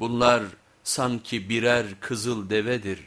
Bunlar sanki birer kızıl devedir.